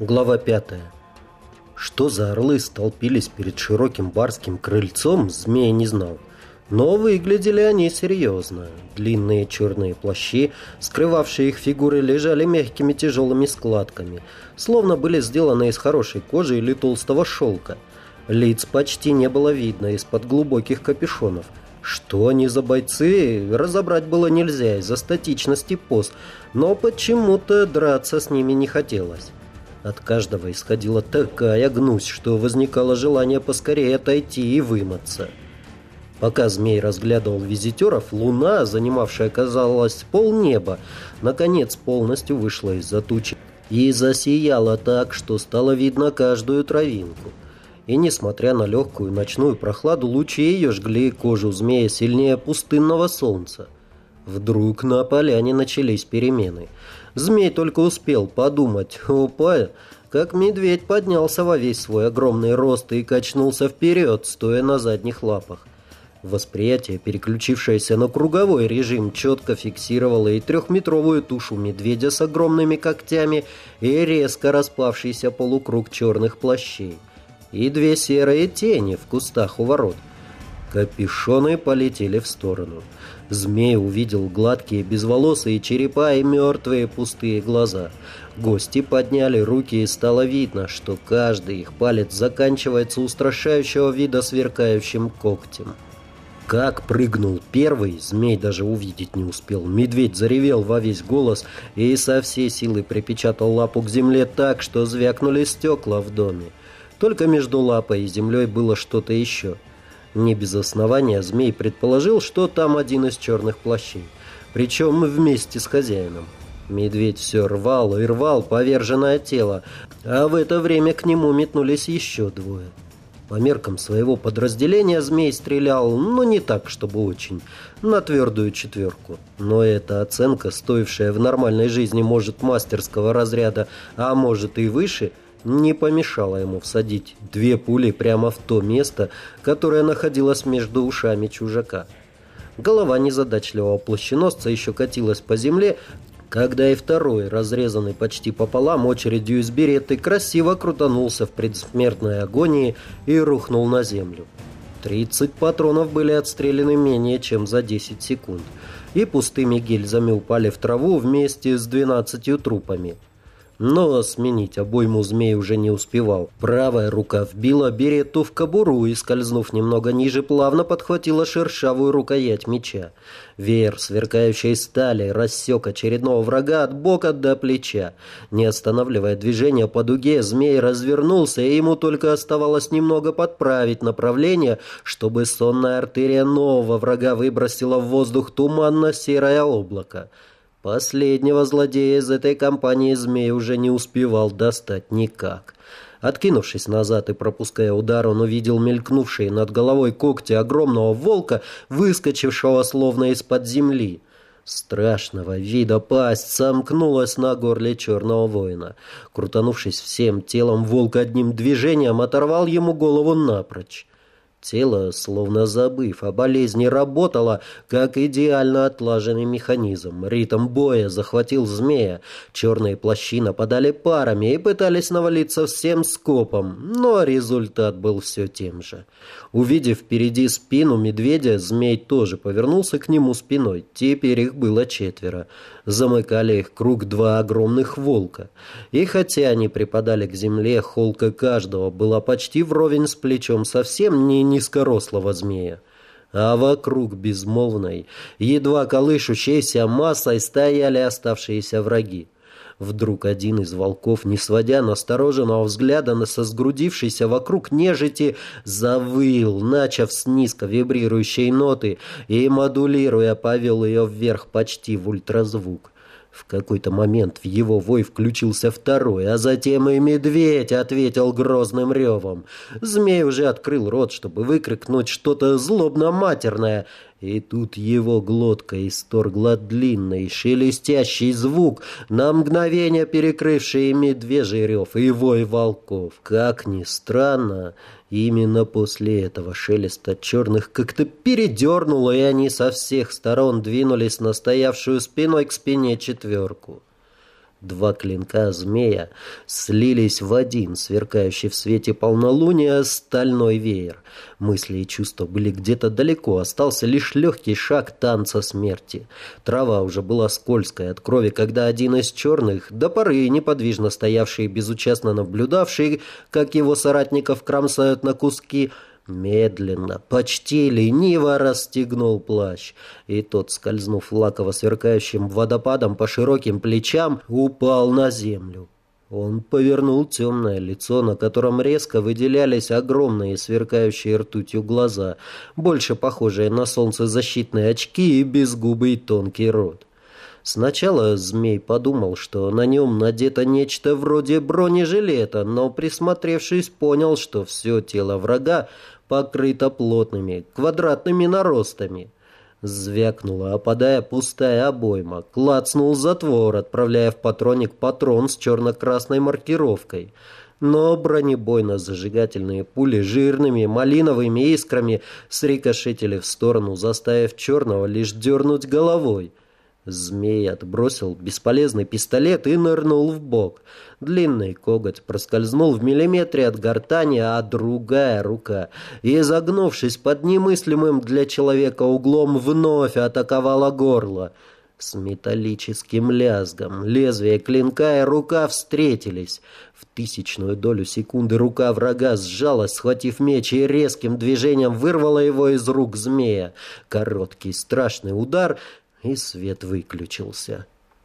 Глава пятая. Что за орлы столпились перед широким барским крыльцом, змей не знал. Но выглядели они серьезно. Длинные черные плащи, скрывавшие их фигуры, лежали мягкими тяжелыми складками, словно были сделаны из хорошей кожи или толстого шелка. Лиц почти не было видно из-под глубоких капюшонов. Что они за бойцы, разобрать было нельзя из-за статичности поз, но почему-то драться с ними не хотелось. От каждого исходила такая гнусь, что возникало желание поскорее отойти и вымыться. Пока змей разглядывал визитеров, луна, занимавшая, казалось, полнеба, наконец полностью вышла из-за тучи и засияла так, что стало видно каждую травинку. И, несмотря на легкую ночную прохладу, лучи ее жгли кожу змея сильнее пустынного солнца. Вдруг на поляне начались перемены – Змей только успел подумать «Опа!», как медведь поднялся во весь свой огромный рост и качнулся вперед, стоя на задних лапах. Восприятие, переключившееся на круговой режим, четко фиксировало и трехметровую тушу медведя с огромными когтями, и резко распавшийся полукруг черных плащей, и две серые тени в кустах у ворот. Капюшоны полетели в сторону. Змей увидел гладкие безволосые черепа и мертвые пустые глаза. Гости подняли руки и стало видно, что каждый их палец заканчивается устрашающего вида сверкающим когтем. Как прыгнул первый, змей даже увидеть не успел. Медведь заревел во весь голос и со всей силы припечатал лапу к земле так, что звякнули стекла в доме. Только между лапой и землей было что-то еще – не без основания змей предположил, что там один из черных плащей. Причем вместе с хозяином. Медведь все рвал и рвал поверженное тело, а в это время к нему метнулись еще двое. По меркам своего подразделения змей стрелял, но не так, чтобы очень, на твердую четверку. Но эта оценка, стоившая в нормальной жизни, может, мастерского разряда, а может и выше – не помешало ему всадить две пули прямо в то место, которое находилось между ушами чужака. Голова незадачливого плащеносца еще катилась по земле, когда и второй, разрезанный почти пополам очередью из береты, красиво крутанулся в предсмертной агонии и рухнул на землю. 30 патронов были отстреляны менее чем за 10 секунд, и пустыми гильзами упали в траву вместе с 12 трупами. Но сменить обойму змей уже не успевал. Правая рука вбила берету в кобуру и, скользнув немного ниже, плавно подхватила шершавую рукоять меча. Веер сверкающей стали рассек очередного врага от бока до плеча. Не останавливая движение по дуге, змей развернулся, и ему только оставалось немного подправить направление, чтобы сонная артерия нового врага выбросила в воздух туманно-серое облако. Последнего злодея из этой компании змей уже не успевал достать никак. Откинувшись назад и пропуская удар, он увидел мелькнувшие над головой когти огромного волка, выскочившего словно из-под земли. Страшного вида пасть сомкнулась на горле черного воина. Крутанувшись всем телом, волк одним движением оторвал ему голову напрочь. Тело, словно забыв о болезни, работало, как идеально отлаженный механизм. Ритм боя захватил змея. Черные плащи нападали парами и пытались навалиться всем скопом, но результат был все тем же. Увидев впереди спину медведя, змей тоже повернулся к нему спиной. Теперь их было четверо. Замыкали их круг два огромных волка. И хотя они припадали к земле, холка каждого была почти вровень с плечом совсем не низкорослого змея. А вокруг безмолвной, едва колышущейся массой стояли оставшиеся враги. Вдруг один из волков, не сводя настороженного взгляда на сосгрудившийся вокруг нежити, завыл, начав с низко вибрирующей ноты и, модулируя, повел ее вверх почти в ультразвук. В какой-то момент в его вой включился второй, а затем и медведь ответил грозным ревом. Змей уже открыл рот, чтобы выкрикнуть что-то злобно-матерное, и тут его глотка исторгла длинный, шелестящий звук, на мгновение перекрывший медвежий рев и вой волков. Как ни странно, именно после этого шелеста черных как-то передернуло, и они со всех сторон двинулись на стоявшую спиной к спине четверку. Два клинка змея слились в один, сверкающий в свете полнолуния стальной веер. Мысли и чувства были где-то далеко, остался лишь легкий шаг танца смерти. Трава уже была скользкой от крови, когда один из черных, до поры неподвижно стоявший и безучастно наблюдавший, как его соратников кромсают на куски, Медленно, почти лениво расстегнул плащ, и тот, скользнув лаково сверкающим водопадом по широким плечам, упал на землю. Он повернул темное лицо, на котором резко выделялись огромные сверкающие ртутью глаза, больше похожие на солнцезащитные очки и безгубый тонкий рот. Сначала змей подумал, что на нем надето нечто вроде бронежилета, но, присмотревшись, понял, что все тело врага покрыто плотными квадратными наростами. Звякнула, опадая пустая обойма. Клацнул затвор, отправляя в патроник патрон с черно-красной маркировкой. Но бронебойно-зажигательные пули жирными малиновыми искрами срикошетили в сторону, заставив черного лишь дернуть головой. Змей отбросил бесполезный пистолет и нырнул в бок. Длинный коготь проскользнул в миллиметре от гортани, а другая рука, изогнувшись под немыслимым для человека углом, вновь атаковала горло. С металлическим лязгом лезвие клинка и рука встретились. В тысячную долю секунды рука врага сжалась, схватив меч, и резким движением вырвала его из рук змея. Короткий страшный удар — и свет выключился.